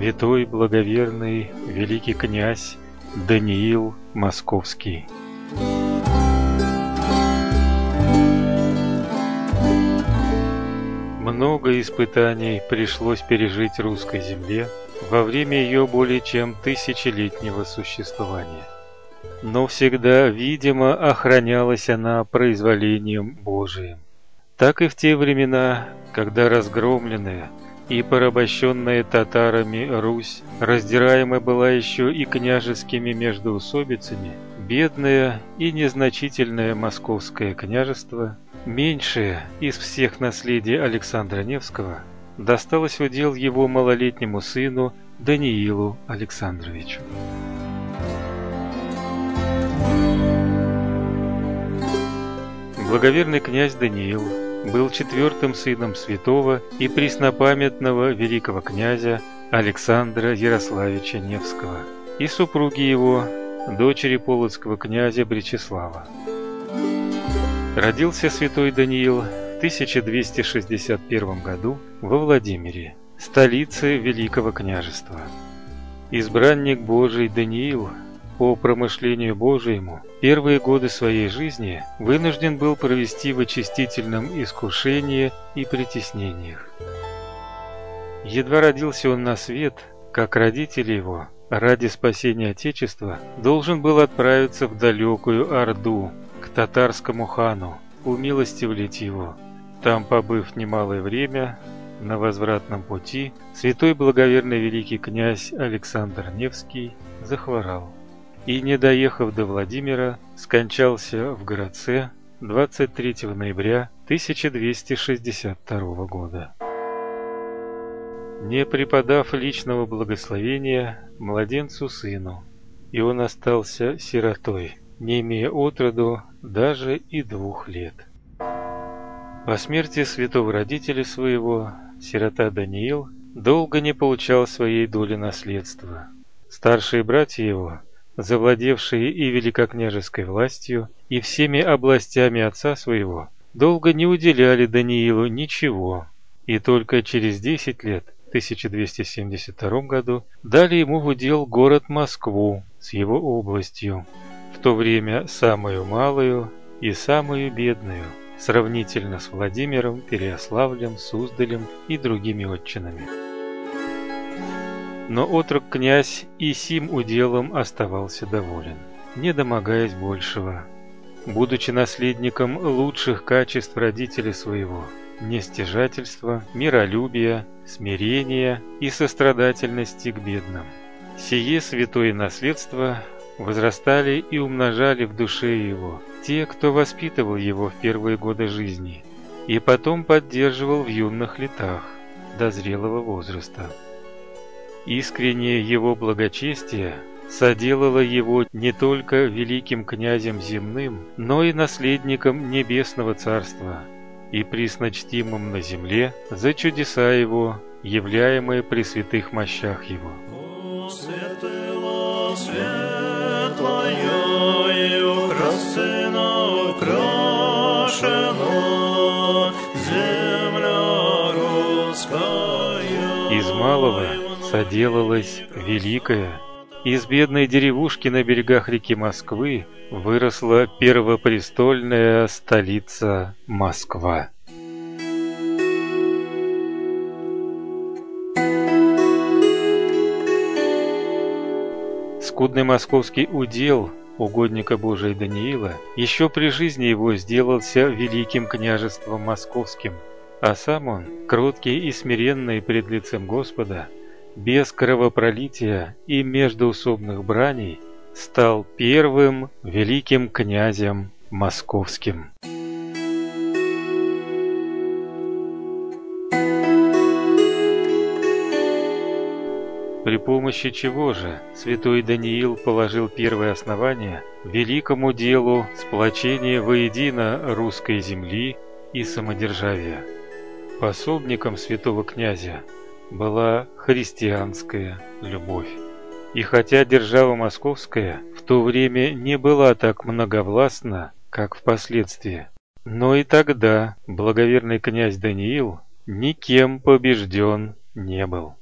святой благоверный великий князь Даниил Московский. Много испытаний пришлось пережить русской земле во время ее более чем тысячелетнего существования. Но всегда, видимо, охранялась она произволением Божиим. Так и в те времена, когда разгромленная и порабощенная татарами Русь раздираема была еще и княжескими междоусобицами, бедное и незначительное московское княжество, меньшее из всех наследий Александра Невского, досталось в удел его малолетнему сыну Даниилу Александровичу. Благоверный князь Даниил был четвертым сыном святого и преснопамятного великого князя Александра Ярославича Невского и супруги его, дочери полоцкого князя Бречеслава. Родился святой Даниил в 1261 году во Владимире, столице Великого княжества. Избранник Божий Даниил по промышлению Божьему первые годы своей жизни вынужден был провести в очистительном искушении и притеснениях. Едва родился он на свет, как родители его, ради спасения Отечества, должен был отправиться в далекую Орду, к татарскому хану, умилостивлять его. Там, побыв немалое время, на возвратном пути, святой благоверный великий князь Александр Невский захворал и, не доехав до Владимира, скончался в городце 23 ноября 1262 года. Не преподав личного благословения младенцу сыну, и он остался сиротой, не имея отроду даже и двух лет. По смерти святого родителя своего, сирота Даниил долго не получал своей доли наследства. Старшие братья его завладевшие и великокняжеской властью, и всеми областями отца своего, долго не уделяли Даниилу ничего, и только через 10 лет, в 1272 году, дали ему в удел город Москву с его областью, в то время самую малую и самую бедную, сравнительно с Владимиром, Переяславлем, Суздалем и другими отчинами. Но отрок князь и сим уделом оставался доволен, не домогаясь большего. Будучи наследником лучших качеств родителей своего, нестяжательства, миролюбия, смирения и сострадательности к бедным. Сие святое наследство возрастали и умножали в душе его те, кто воспитывал его в первые годы жизни и потом поддерживал в юных летах до зрелого возраста. Искреннее его благочестие соделало его не только великим князем земным, но и наследником небесного царства и присночтимым на земле за чудеса его, являемые при святых мощах его. Из малого соделалось великое. Из бедной деревушки на берегах реки Москвы выросла первопрестольная столица Москва. Скудный московский удел угодника Божия Даниила еще при жизни его сделался великим княжеством московским, а сам он, кроткий и смиренный пред лицем Господа, без кровопролития и междоусобных браней стал первым великим князем московским. При помощи чего же святой Даниил положил первое основание великому делу сплочения воедино русской земли и самодержавия. Пособником святого князя была христианская любовь. И хотя держава московская в то время не была так многовластна, как впоследствии, но и тогда благоверный князь Даниил никем побежден не был.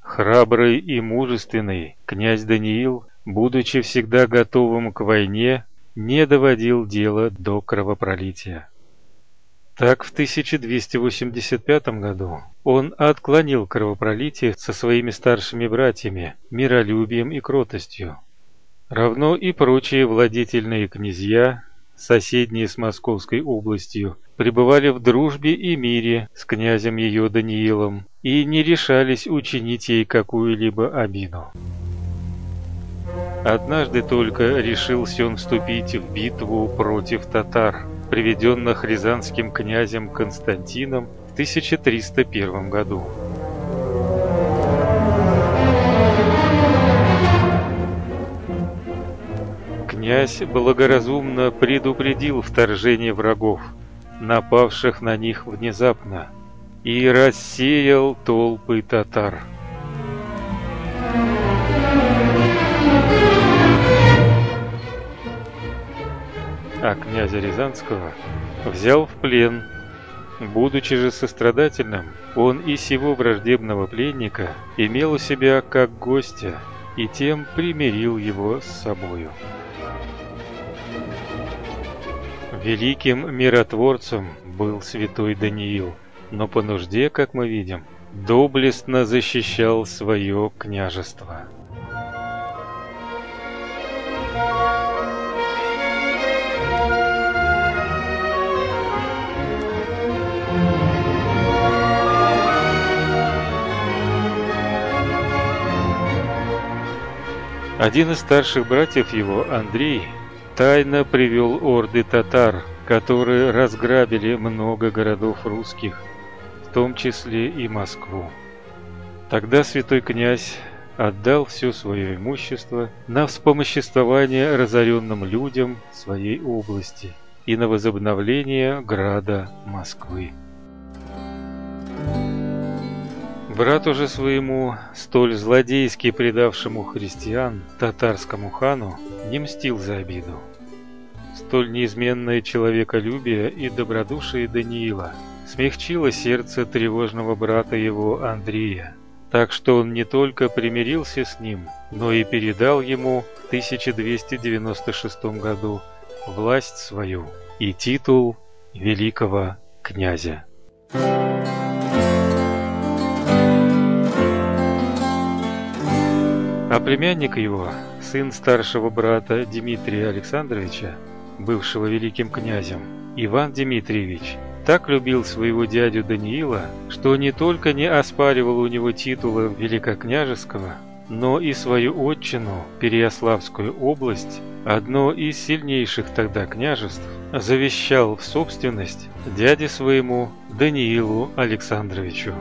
Храбрый и мужественный князь Даниил, будучи всегда готовым к войне, не доводил дело до кровопролития. Так в 1285 году он отклонил кровопролитие со своими старшими братьями миролюбием и кротостью. Равно и прочие владетельные князья, соседние с Московской областью, пребывали в дружбе и мире с князем ее Даниилом и не решались учинить ей какую-либо обиду. Однажды только решился он вступить в битву против татар, приведенных рязанским князем Константином в 1301 году. Князь благоразумно предупредил вторжение врагов, напавших на них внезапно, и рассеял толпы татар. А князя Рязанского взял в плен. Будучи же сострадательным, он и сего враждебного пленника имел у себя как гостя, и тем примирил его с собою. Великим миротворцем был святой Даниил, но по нужде, как мы видим, доблестно защищал свое княжество. Один из старших братьев его, Андрей, тайно привел орды татар, которые разграбили много городов русских, в том числе и Москву. Тогда святой князь отдал все свое имущество на вспомоществование разоренным людям своей области и на возобновление града Москвы. Брату же своему, столь злодейски предавшему христиан, татарскому хану, не мстил за обиду столь неизменное человеколюбие и добродушие Даниила смягчило сердце тревожного брата его Андрея, так что он не только примирился с ним, но и передал ему в 1296 году власть свою и титул великого князя. А племянник его, сын старшего брата Дмитрия Александровича, бывшего великим князем, Иван Дмитриевич, так любил своего дядю Даниила, что не только не оспаривал у него титула великокняжеского, но и свою отчину, Переяславскую область, одно из сильнейших тогда княжеств, завещал в собственность дяде своему Даниилу Александровичу.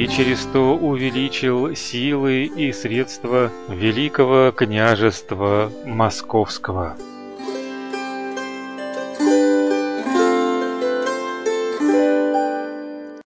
И через то увеличил силы и средства Великого княжества Московского.